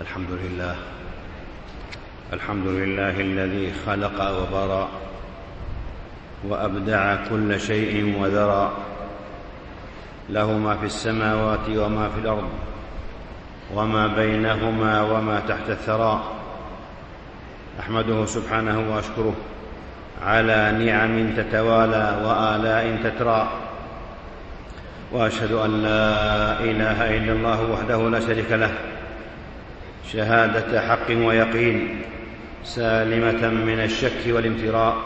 الحمد لله. الحمد لله الذي خلق وبرى وأبدع كل شيء وذرى. له ما في السماوات وما في الأرض وما بينهما وما تحت الثرى. أحمده سبحانه وأشكره على نعم تتوالى وآلاء تترى. وأشهد أن لا إله إلا الله وحده لا شريك له. شهادة حق ويقين سالمة من الشك والامتراء.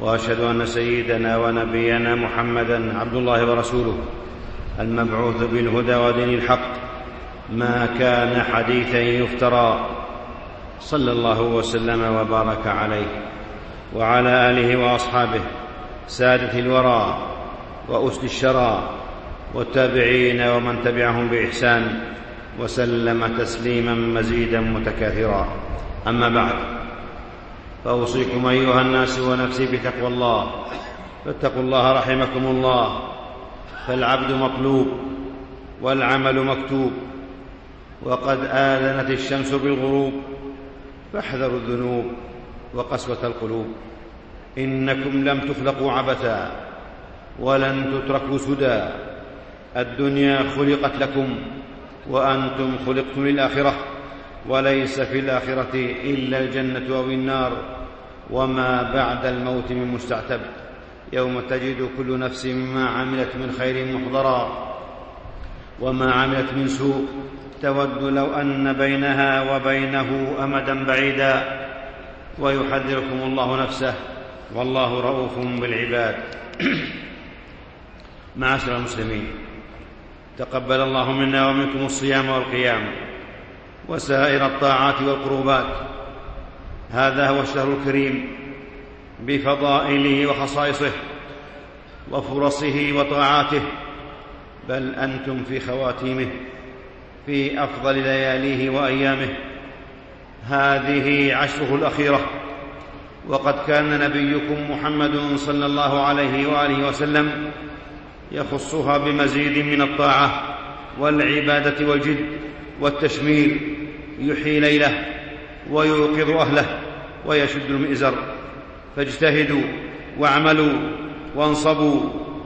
وأشهد أن سيدنا ونبينا محمدا عبد الله ورسوله المبعوث بالهدى ودين الحق ما كان حديثا يفترى. صلى الله وسلم وبارك عليه وعلى آله وأصحابه سادة الورى وأسد الشرى والتابعين ومن تبعهم بإحسان. وسلم تسليما مزيدا متكاثرا. أما بعد فأوصيكم أيها الناس ونفسي بتقوى الله. فاتقوا الله رحمكم الله. فالعبد مطلوب والعمل مكتوب. وقد آذنت الشمس بالغروب. فاحذروا الذنوب وقسوة القلوب. إنكم لم تخلقوا عبثا ولن تتركوا سدى. الدنيا خلقت لكم وأنتم خلقتم للآخرة وليس في الآخرة إلا الجنة أو النار وما بعد الموت من مستعتب. يوم تجد كل نفس ما عملت من خير محضرا وما عملت من سوء. تود لو أن بينها وبينه أمدا بعيدا. ويحذركم الله نفسه. والله رؤوف بالعباد. معاشر المسلمين. تقبل الله منا ومنكم الصيام والقيام وسائر الطاعات والقربات. هذا هو الشهر الكريم بفضائله وخصائصه وفرصه وطاعاته. بل أنتم في خواتيمه في أفضل لياليه وأيامه. هذه عشره الأخيرة. وقد كان نبيكم محمد صلى الله عليه وآله وسلم يخصها بمزيد من الطاعة والعبادة والجد والتشمير يحيي ليله ويوقظ أهله ويشد المئزر. فاجتهدوا واعملوا وانصبوا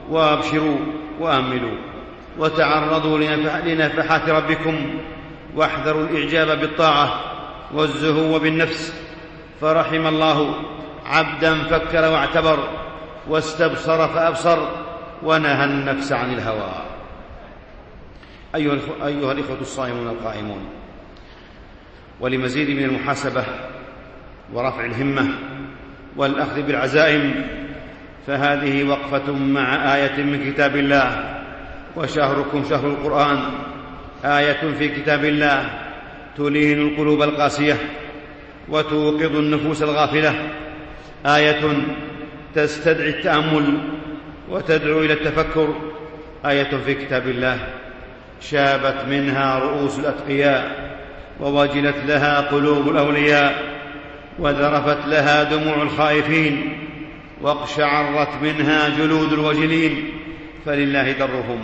وابشروا وآملوا وتعرضوا لنفحات ربكم واحذروا الإعجاب بالطاعة والزهو بالنفس. فرحم الله عبدا فكر واعتبر واستبصر فأبصر. ونهى النفس عن الهوى. أيها, أيها الإخوة الصائمون القائمون ولمزيد من المحاسبة ورفع الهمة والأخذ بالعزائم فهذه وقفة مع آية من كتاب الله وشهركم شهر القرآن آية في كتاب الله تلين القلوب القاسية وتوقظ النفوس الغافلة آية تستدعي التأمل وتدعو إلى التفكر. آية في كتاب الله. شابت منها رؤوس الأتقياء ووجلت لها قلوب الأولياء وذرفت لها دموع الخائفين واقشعرت منها جلود الوجلين. فلله درهم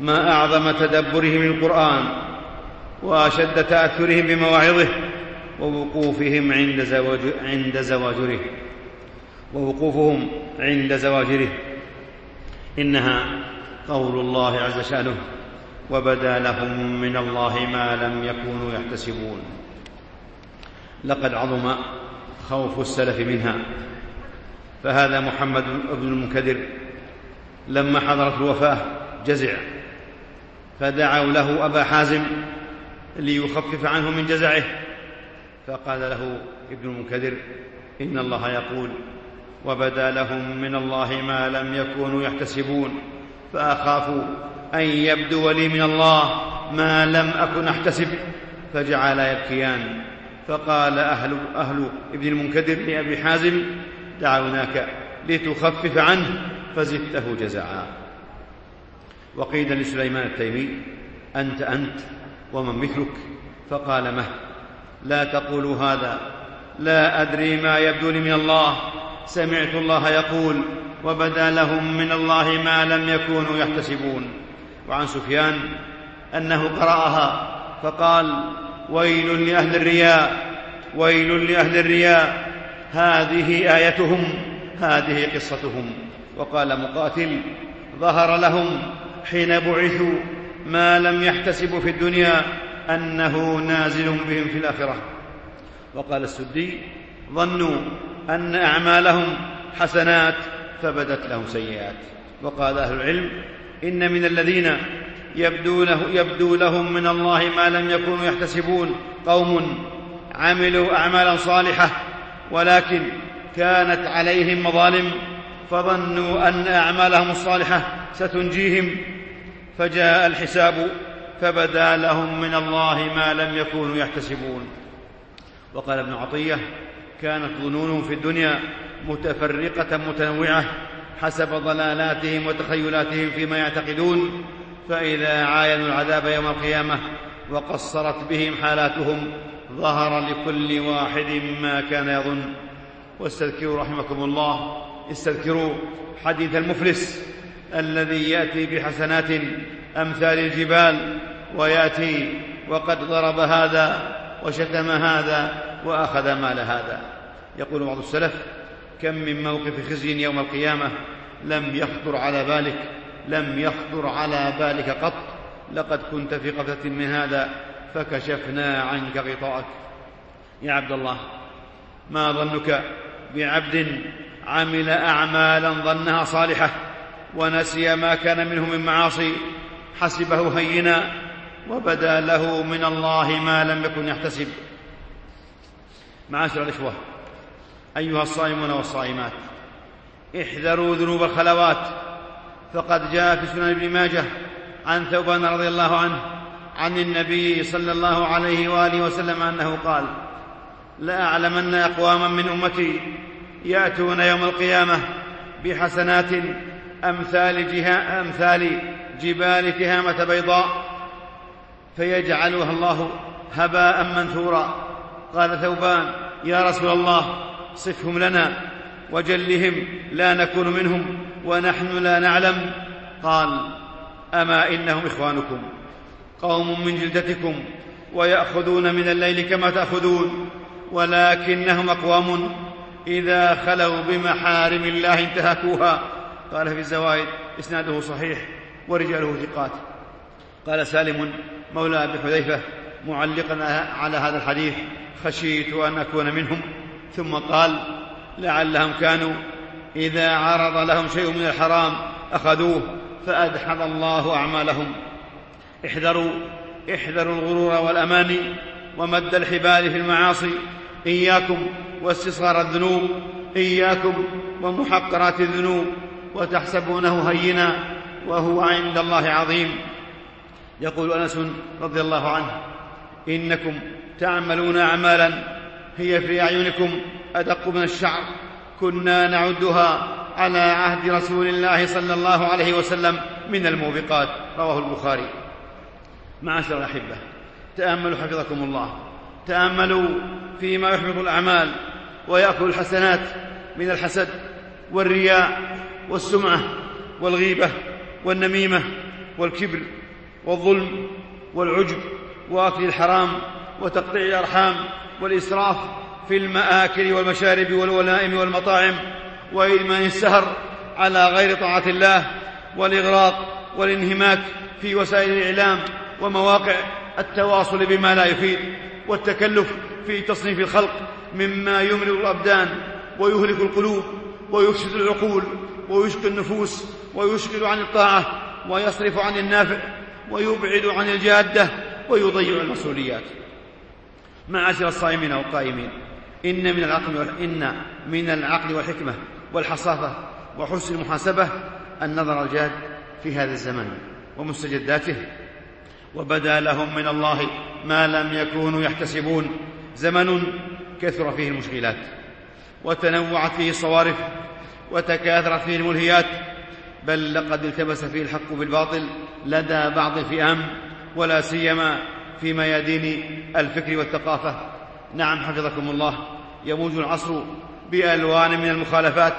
ما أعظم تدبرهم للقرآن وأشد تأثرهم بمواعظه ووقوفهم عند, عند زواجره. ووقوفهم عند زواجره. إنها قول الله عز شانه وبدا لهم من الله ما لم يكونوا يحتسبون لقد عظم خوف السلف منها. فهذا محمد بن المنكدر لما حضرت الوفاة جزع فدعوا له أبا حازم ليخفف عنه من جزعه فقال له ابن المنكدر إن الله يقول وبدا لهم من الله ما لم يكونوا يحتسبون فاخاف أن يبدو لي من الله ما لم أكن أحتسب فجعلا يبكيان فقال أهل أهل ابن المنكدر لأبي حازم دعوناك لتخفف عنه فزدته جزعا. وقيل لسليمان التيمي أنت أنت ومن مثلك؟ فقال مه لا تقولوا هذا لا أدري ما يبدو لي من الله سمعت الله يقول وبدا لهم من الله ما لم يكونوا يحتسبون. وعن سفيان أنه قرأها. فقال ويل لأهل الرياء ويل لأهل الرياء هذه آيتهم هذه قصتهم. وقال مقاتل ظهر لهم حين بعثوا ما لم يحتسبوا في الدنيا أنه نازل بهم في الآخرة. وقال السدي ظنوا أن أعمالهم حسنات فبدت لهم سيئات. وقال أهل العلم إن من الذين يبدو, له يبدو لهم من الله ما لم يكونوا يحتسبون. قوم عملوا أعمالا صالحة ولكن كانت عليهم مظالم فظنوا أن أعمالهم الصالحة ستنجيهم. فجاء الحساب فبدا لهم من الله ما لم يكونوا يحتسبون. وقال ابن عطية كانت ظنونهم في الدنيا متفرقة متنوعة حسب ضلالاتهم وتخيلاتهم فيما يعتقدون فإذا عاينوا العذاب يوم القيامة وقصرت بهم حالاتهم ظهر لكل واحد ما كان يظن. واستذكروا رحمكم الله استذكروا حديث المفلس الذي يأتي بحسنات أمثال الجبال ويأتي وقد ضرب هذا وشتم هذا وأخذ مال هذا. يقول بعض السلف كم من موقف خزي يوم القيامة لم يخطر على بالك لم يخطر على بالك قط لقد كنت في غفله من هذا فكشفنا عنك غطاءك. يا عبد الله ما ظنك بعبد عمل أعمالا ظنها صالحة ونسي ما كان منه من معاصي حسبه هينا وبدا له من الله ما لم يكن يحتسب؟ معاشر الإخوة أيها الصائمون والصائمات احذروا ذنوب الخلوات. فقد جاء في سنن ابن ماجه عن ثوبان رضي الله عنه عن النبي صلى الله عليه وآله وسلم أنه قال لاعلمن أقواما من أمتي يأتون يوم القيامة بحسنات أمثال, جها أمثال جبال تهامة بيضاء فيجعلها الله هباء منثورا. قال ثوبان يا رسول الله صفهم لنا وجلهم لا نكون منهم ونحن لا نعلم. قال أما إنهم إخوانكم قوم من جلدتكم ويأخذون من الليل كما تأخذون ولكنهم أقوام إذا خلوا بمحارم الله انتهكوها. قال في الزوائد إسناده صحيح ورجاله ثقات. قال سالم مولى أبي حذيفة معلقا على هذا الحديث. خشيت أن أكون منهم. ثم قال لعلهم كانوا إذا عرض لهم شيء من الحرام أخذوه فأدحض الله أعمالهم. احذروا احذروا الغرور والاماني ومد الحبال في المعاصي. إياكم واستصغار الذنوب إياكم ومحقرات الذنوب وتحسبونه هينا وهو عند الله عظيم. يقول أنس رضي الله عنه إنكم تعملون أعمالا هي في أعينكم أدق من الشعر. كنا نعدها على عهد رسول الله صلى الله عليه وسلم من الموبقات. رواه البخاري. معاشر الأحبة تأملوا حفظكم الله. تأملوا فيما يحبط الأعمال ويأكل الحسنات من الحسد والرياء والسمعة والغيبة والنميمة والكبر والظلم والعجب واكل الحرام وتقطيع الأرحام والإسراف في المآكل والمشارب والولائم والمطاعم وادمان السهر على غير طاعة الله والإغراق والانهماك في وسائل الإعلام ومواقع التواصل بما لا يفيد والتكلف في تصنيف الخلق مما يمرض الأبدان ويهلك القلوب ويفسد العقول ويشقي النفوس ويشغل عن الطاعة ويصرف عن النافع ويبعد عن الجادة ويضيع المسؤوليات. معاشر الصائمين والقائمين إن من العقل إن من العقل والحكمة والحصافة وحسن المحاسبة النظر الجاد في هذا الزمن ومستجداته. وبدا لهم من الله ما لم يكونوا يحتسبون. زمن كثر فيه المشغلات وتنوعت فيه الصوارف وتكاثرت فيه الملهيات. بل لقد التبس فيه الحق بالباطل لدى بعض الفئام ولا سيما في ميادين الفكر والثقافة. نعم حفظكم الله. يموج العصر بألوان من المخالفات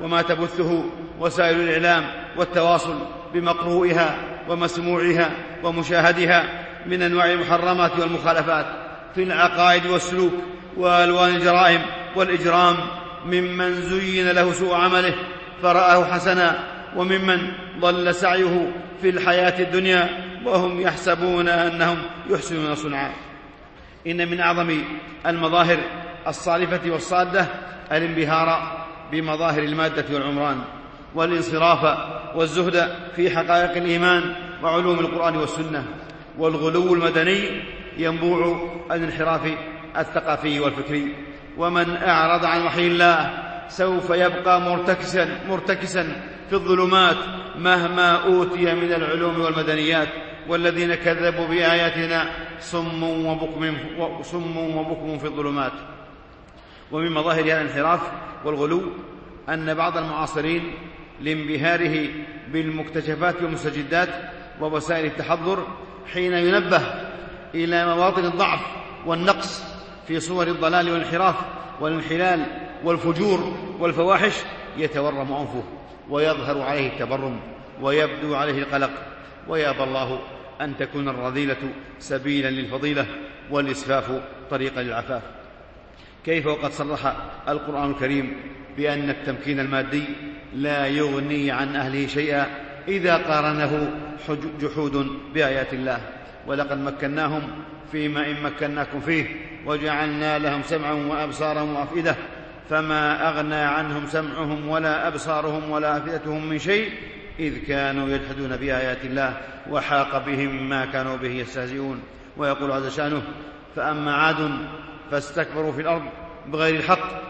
وما تبثه وسائل الإعلام والتواصل بمقروئها ومسموعها ومشاهدها من أنواع المحرمات والمخالفات في العقائد والسلوك وألوان الجرائم والإجرام. ممن زين له سوء عمله فرآه حسنا وممن ضل سعيه في الحياة الدنيا وهم يحسبون أنهم يحسنون صنعا إن من أعظم المظاهر الصالفة والصادة الانبهار بمظاهر المادة والعمران والانصراف والزهد في حقائق الإيمان وعلوم القرآن والسنة والغلو المدني ينبوع الانحراف الثقافي والفكري. ومن أعرض عن وحي الله سوف يبقى مرتكسا مرتكسا في الظلمات مهما أوتي من العلوم والمدنيات. والذين كذبوا بآياتنا صم وبكم صم وبكم في الظلمات. ومن مظاهر هذا الانحراف والغلو أن بعض المعاصرين لانبهاره بالمكتشفات والمستجدات ووسائل التحضر حين ينبه إلى مواطن الضعف والنقص في صور الضلال والانحراف والانحلال والفجور والفواحش يتورم أنفه ويظهر عليه التبرم ويبدو عليه القلق. ويابى الله أن تكون الرذيلة سبيلا للفضيلة والإسفاف طريقا للعفاف. كيف وقد صرح القرآن الكريم بأن التمكين المادي لا يغني عن أهله شيئا إذا قارنه جحود بآيات الله. ولقد مكناهم فيما إن مكناكم فيه وجعلنا لهم سمعا وأبصارا وأفئدة. فما أغنى عنهم سمعهم ولا أبصارهم ولا أفئدتهم من شيء إذ كانوا يجحدون بآيات الله وحاق بهم ما كانوا به يستهزئون. ويقول عز شأنه فأما عاد فاستكبروا في الأرض بغير الحق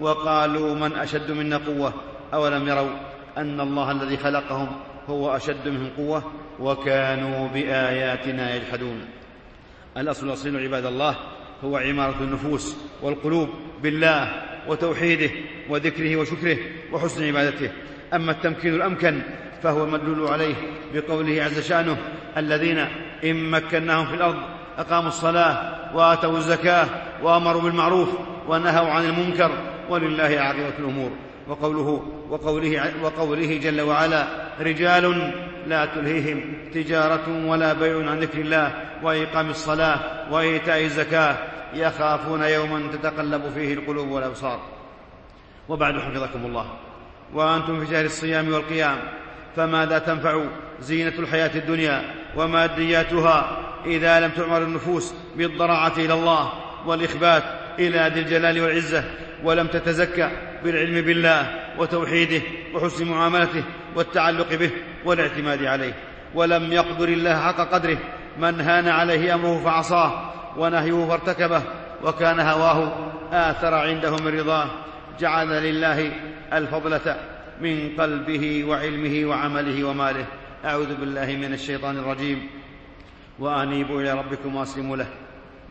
وقالوا من أشد منا قوة أولم يروا أن الله الذي خلقهم هو أشد منهم قوة وكانوا بآياتنا يجحدون. الأصل الأصيل عباد الله هو عمارة النفوس والقلوب بالله وتوحيده وذكره وشكره وحسن عبادته. أما التمكين الأمكن فهو المدلول عليه بقوله عز شأنه الذين إن مكناهم في الأرض أقاموا الصلاة وآتوا الزكاة وأمروا بالمعروف ونهوا عن المنكر ولله عاقبة الأمور. وقوله وقوله وقوله جل وعلا رجال لا تلهيهم تجارة ولا بيع عن ذكر الله وإقام الصلاة وإيتاء الزكاة يخافون يوما تتقلب فيه القلوب والأبصار. وبعد حفظكم الله. وأنتم في شهر الصيام والقيام. فماذا تنفع زينة الحياة الدنيا ومادياتها إذا لم تعمر النفوس بالضراعة إلى الله والإخبات إلى ذي الجلال والعزة ولم تتزكى بالعلم بالله وتوحيده وحسن معاملته والتعلق به والاعتماد عليه ولم يقدر الله حق قدره من هان عليه أمره فعصاه ونهيه فارتكبه وكان هواه آثر عنده من رضاه جعل لله الفضلة من قلبه وعلمه وعمله وماله. أعوذ بالله من الشيطان الرجيم. وانيبوا إلى ربكم واسلموا له.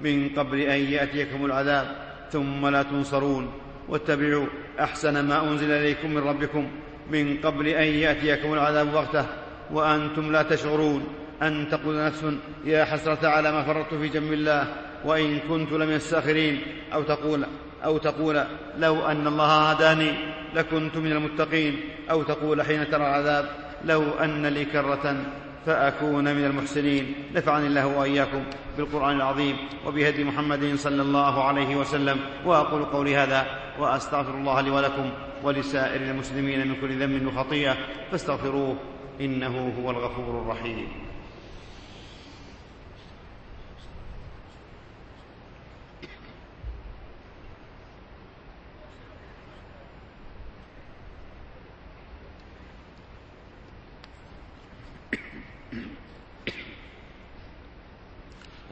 من قبل أن يأتيكم العذاب ثم لا تنصرون. واتبعوا أحسن ما أنزل إليكم من ربكم. من قبل أن يأتيكم العذاب بغتة. وأنتم لا تشعرون. أن تقول نفس يا حسرة على ما فرطت في جنب الله. وإن كنت لمن الساخرين. أو تقول أو تقول لو أن الله هداني لكنت من المتقين أو تقول حين ترى العذاب لو أن لي كرة فأكون من المحسنين. نفعني الله وإياكم بالقرآن العظيم وبهدي محمد صلى الله عليه وسلم وأقول قولي هذا وأستغفر الله لي ولكم ولسائر المسلمين من كل ذنب وخطيئة فاستغفروه إنه هو الغفور الرحيم.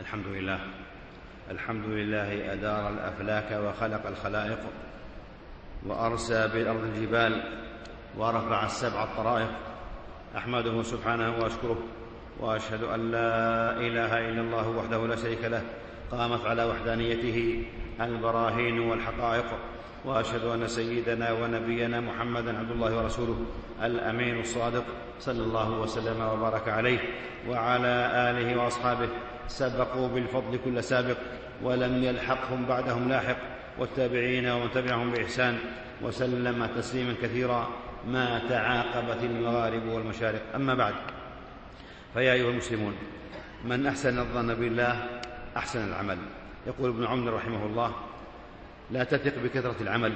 الحمد لله. الحمد لله أدار الأفلاك وخلق الخلائق وأرسى بالأرض الجبال ورفع السبع الطرائق. أحمده سبحانه وأشكره وأشهد أن لا إله إلا الله وحده لا شريك له. قامت على وحدانيته البراهين والحقائق. وأشهد أن سيدنا ونبينا محمدا عبد الله ورسوله الأمين الصادق صلى الله وسلم وبارك عليه وعلى آله وأصحابه سبقوا بالفضل كل سابق ولم يلحقهم بعدهم لاحق والتابعين ومن تبعهم بإحسان وسلم تسليما كثيرا ما تعاقبت المغارب والمشارق. أما بعد فيا أيها المسلمون من أحسن الظن بالله أحسن العمل. يقول ابن عمر رحمه الله لا تثق بكثرة العمل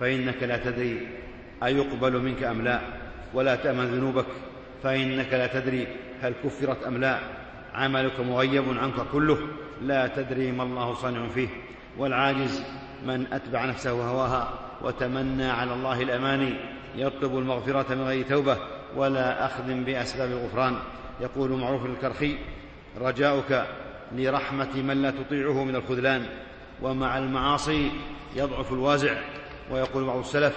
فإنك لا تدري أيقبل منك أم لا ولا تأمن ذنوبك فإنك لا تدري هل كفرت أم لا. عملك مغيب عنك كله. لا تدري ما الله صانع فيه. والعاجز من أتبع نفسه هواها وتمنى على الله الأماني. يطلب المغفرة من غير توبة ولا أخذ بأسباب الغفران يقول معروف الكرخي رجاؤك لرحمة من لا تطيعه من الخذلان. ومع المعاصي يضعف الوازع. ويقول بعض السلف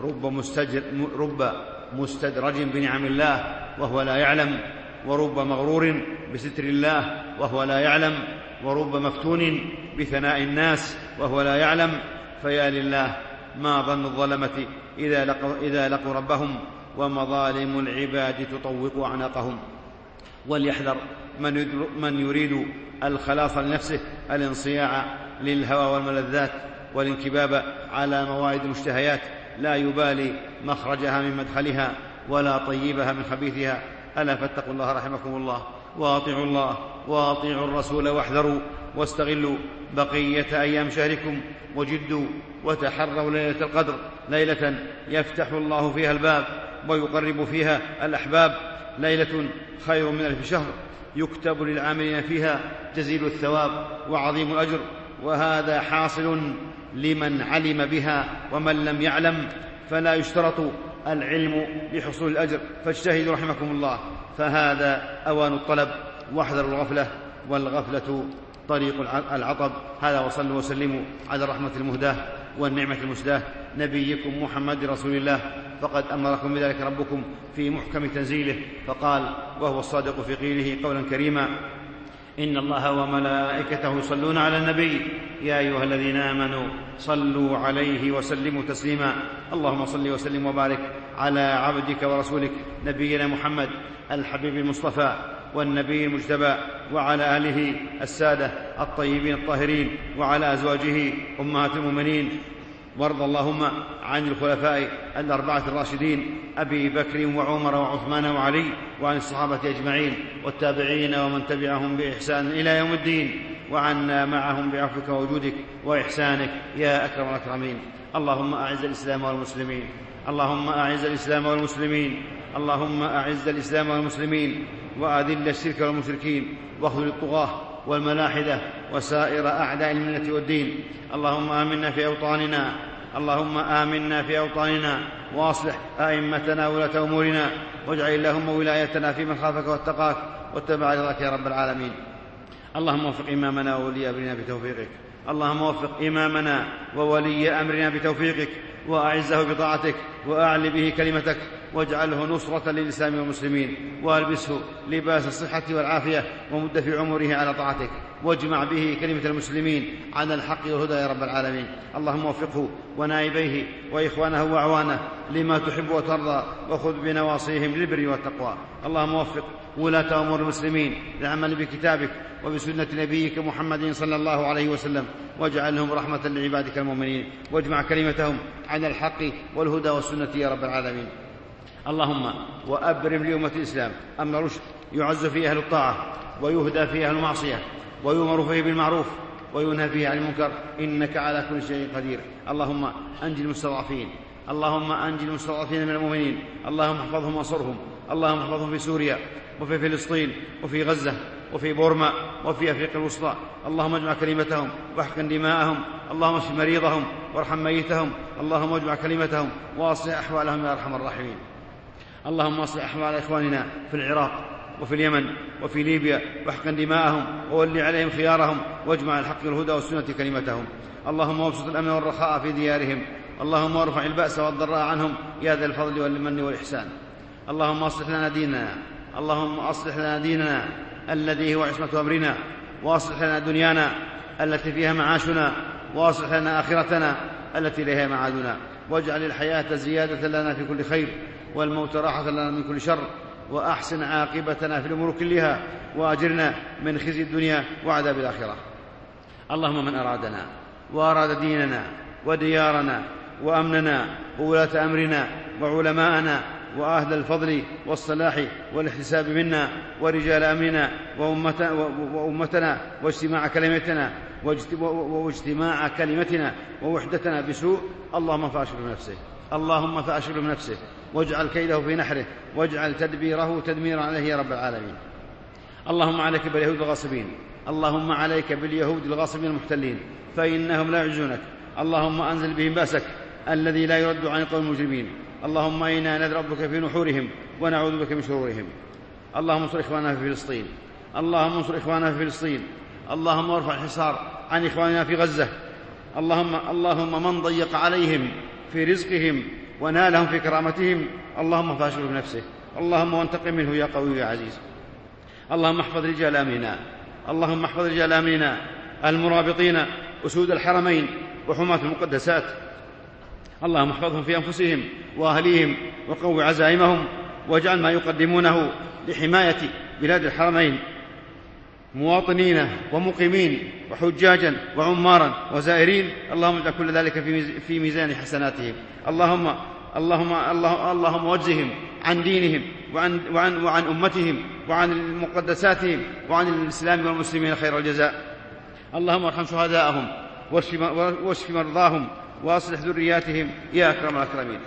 رب, مستجر رب مستدرج بنعم الله وهو لا يعلم. ورب مغرور بستر الله وهو لا يعلم ورب مفتون بثناء الناس وهو لا يعلم. فيا لله ما ظن الظلمة إذا لقوا, إذا لقوا ربهم ومظالم العباد تطوق أعناقهم. وليحذر من, من يريد الخلاص لنفسه الانصياع للهوى والملذات والانكباب على موائد المشتهيات. لا يبالي مخرجها من مدخلها ولا طيبها من خبيثها. ألا فاتقوا الله رحمكم الله. واطيعوا الله. واطيعوا الرسول واحذروا. واستغلوا بقية أيام شهركم وجدوا وتحروا ليلة القدر. ليلة يفتح الله فيها الباب ويقرب فيها الأحباب. ليلة خير من ألف شهر يكتب للعاملين فيها جزيل الثواب وعظيم الأجر. وهذا حاصل لمن علم بها ومن لم يعلم. فلا يشترط العلم لحصول الأجر. فاجتهدوا رحمكم الله. فهذا أوان الطلب. واحذروا الغفلة والغفلة طريق العطب. هذا وصلوا وسلموا على الرحمة المهداة والنعمة المسداه نبيكم محمد رسول الله. فقد أمركم بذلك ربكم في محكم تنزيله. فقال وهو الصادق في قيله قولا كريما إن الله وملائكته يصلون على النبي. يا أيها الذين آمنوا صلوا عليه وسلموا تسليما. اللهم صل وسلم وبارك على عبدك ورسولك نبينا محمد الحبيب المصطفى والنبي المجتبى وعلى آله السادة الطيبين الطاهرين وعلى أزواجه أمهات المؤمنين وارض اللهم عن الخلفاء الأربعة الراشدين أبي بكر وعمر وعثمان وعلي وعن الصحابة أجمعين والتابعين ومن تبعهم بإحسان إلى يوم الدين وعنا معهم بعفوك ووجودك وإحسانك يا أكرم الأكرمين. اللهم أعز الإسلام والمسلمين. اللهم أعز الإسلام والمسلمين. اللهم أعز الإسلام والمسلمين. وأذل الشرك والمشركين. واخذل الطغاة. والملاحدة وسائر أعداء الملة والدين. اللهم آمنا في أوطاننا. اللهم آمنا في أوطاننا. وأصلح أئمتنا ولاة أمورنا. واجعل اللهم ولايتنا في من خافك واتقاك. واتبع رضاك يا رب العالمين. اللهم وفق إمامنا وولي أمرنا بتوفيقك. اللهم وفق إمامنا وولي أمرنا بتوفيقك. وأعزه بطاعتك. وأعل به كلمتك. واجعله نصرة للإسلام والمسلمين وألبسه لباس الصحة والعافية ومد في عمره على طاعتك. واجمع به كلمة المسلمين على الحق والهدى يا رب العالمين. اللهم وفقه ونائبيه وإخوانه وأعوانه لما تحب وترضى وخذ بنواصيهم للبر والتقوى. اللهم وفق ولاة أمور المسلمين للعمل بكتابك وبسنة نبيك محمد صلى الله عليه وسلم. واجعلهم رحمة لعبادك المؤمنين. واجمع كلمتهم على الحق والهدى والسنة يا رب العالمين. اللهم وأبرم لأمة الإسلام. أمر رشد يعز فيه أهل الطاعة ويهدى فيه أهل المعصية ويؤمر فيه بالمعروف وينهى فيه عن المنكر. إنك على كل شيء قدير. اللهم أنجي المستضعفين. اللهم أنجي المستضعفين من المؤمنين. اللهم احفظهم وانصرهم. اللهم احفظهم في سوريا وفي فلسطين وفي غزة وفي بورما وفي أفريقيا الوسطى. اللهم اجمع كلمتهم واحقن دماءهم. اللهم اشف مريضهم وارحم ميتهم. اللهم اجمع كلمتهم واصلح أحوالهم يا أرحم الراحمين. اللهم اصلح احوال اخواننا في العراق وفي اليمن وفي ليبيا واحقن دماءهم وول عليهم خيارهم واجمع الحق والهدى والسنة كلمتهم. اللهم وابسط الأمن والرخاء في ديارهم. اللهم وارفع البأس والضراء عنهم. يا ذا الفضل والمن والإحسان. اللهم أصلح لنا ديننا. اللهم أصلح لنا ديننا الذي هو عصمة أمرنا. وأصلح لنا دنيانا التي فيها معاشنا. وأصلح لنا آخرتنا التي إليها معادنا. واجعل الحياة زيادة لنا في كل خير. والموت راحة لنا من كل شر وأحسن عاقبتنا في الأمور كلها وأجرنا من خزي الدنيا وعذاب الآخرة. اللهم من أرادنا وأراد ديننا وديارنا وأمننا وولاة أمرنا وعلماءنا وأهل الفضل والصلاح والاحتساب منا ورجال أمرنا وأمتنا, واجتماع كلمتنا واجتماع كلمتنا ووحدتنا بسوء اللهم فاشغل بنفسه. اللهم فاشغل بنفسه. واجعل كيده في نحره واجعل تدبيره تدميرا عليه يا رب العالمين. اللهم عليك باليهود الغاصبين اللهم عليك باليهود الغاصبين المحتلين فإنهم لا يعجزونك. اللهم أنزل بهم بأسك الذي لا يرد عن القوم المجرمين. اللهم إنا ندعو بك في نحورهم ونعوذ بك من شرورهم. اللهم انصر إخواننا في فلسطين. اللهم انصر إخواننا في فلسطين. اللهم ارفع الحصار عن إخواننا في غزة. اللهم اللهم من ضيق عليهم في رزقهم ونالهم في كرامتهم. اللهم فاشله بنفسه اللهم وانتقم منه يا قوي يا عزيز. اللهم احفظ رجال امننا اللهم احفظ رجال امننا المرابطين أسود الحرمين وحماة المقدسات. اللهم احفظهم في أنفسهم وأهليهم وقو عزائمهم واجعل ما يقدمونه لحماية بلاد الحرمين. مواطنين ومقيمين وحجاجا وعمارا وزائرين. اللهم اجعل كل ذلك في ميزان حسناتهم. اللهم اللهم الله اللهم واجزهم عن دينهم وعن وعن وعن أمتهم وعن مقدساتهم وعن الإسلام والمسلمين خير الجزاء. اللهم ارحم شهداءهم واشف مرضاهم وأصلح ذرياتهم. يا أكرم الأكرمين.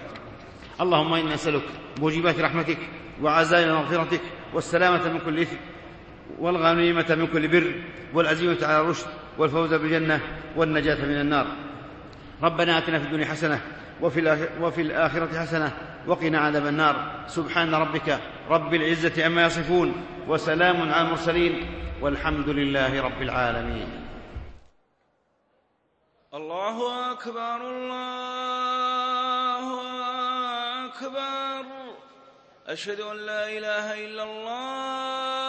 اللهم إنا نسألك موجبات رحمتك وعزائم مغفرتك والسلامة من كل إثم. والغنيمة من كل بر والعزيمة على الرشد والفوز بالجنة والنجاة من النار. ربنا آتنا في الدنيا وفي, وفي الآخرة حسنة وقنا عذاب النار. سبحان ربك رب العزة عما يصفون وسلام على المرسلين والحمد لله رب العالمين. الله أكبر الله أكبر. أشهد أن لا إله إلا الله.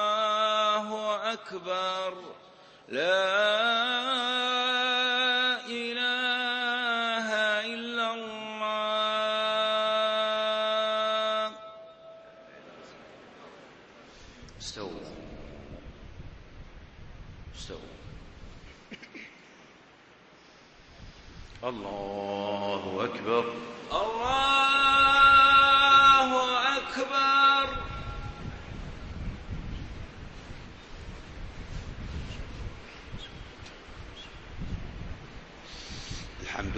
أكبر. لا إله إلا الله استووا استووا الله أكبر الله أكبر الحمد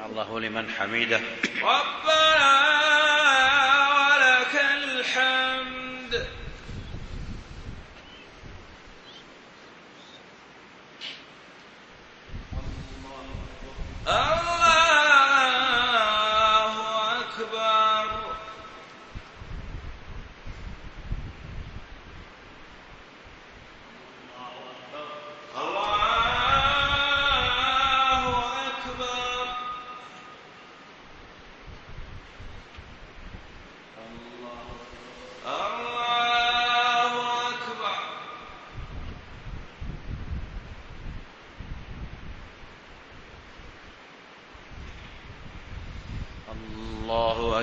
الله لمن حمده ربنا ولك الحمد الله أكبر الله أكبر الله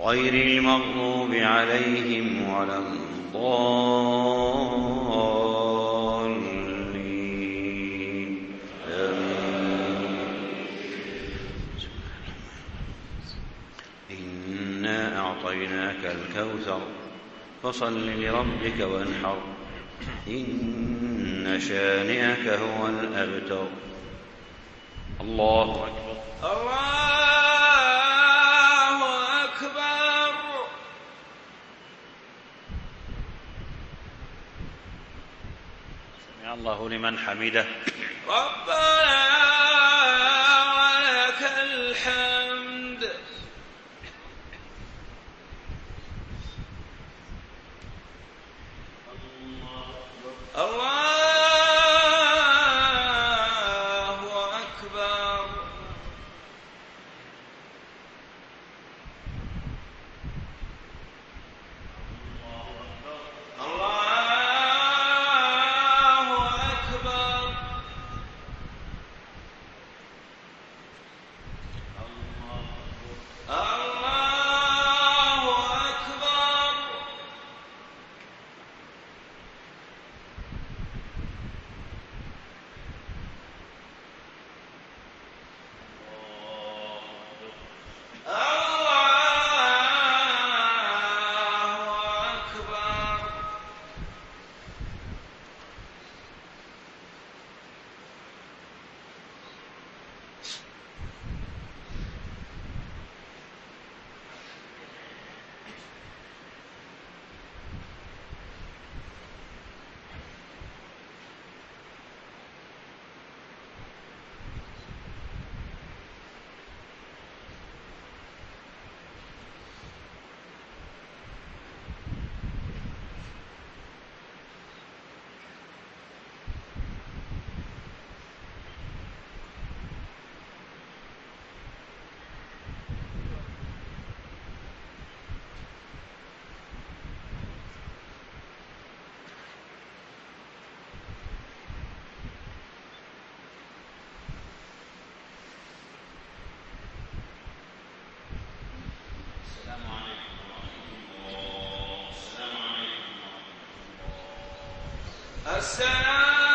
غير المغضوب عليهم ولا الضالين. إنا أعطيناك الكوثر. فصل لربك وانحر. إن شانئك هو الأبتر. الله أكبر. الله أكبر سمع الله لمن حمده. ربنا ولك الحمد الله أكبر الله أكبر الله أكبر الله أكبر السلام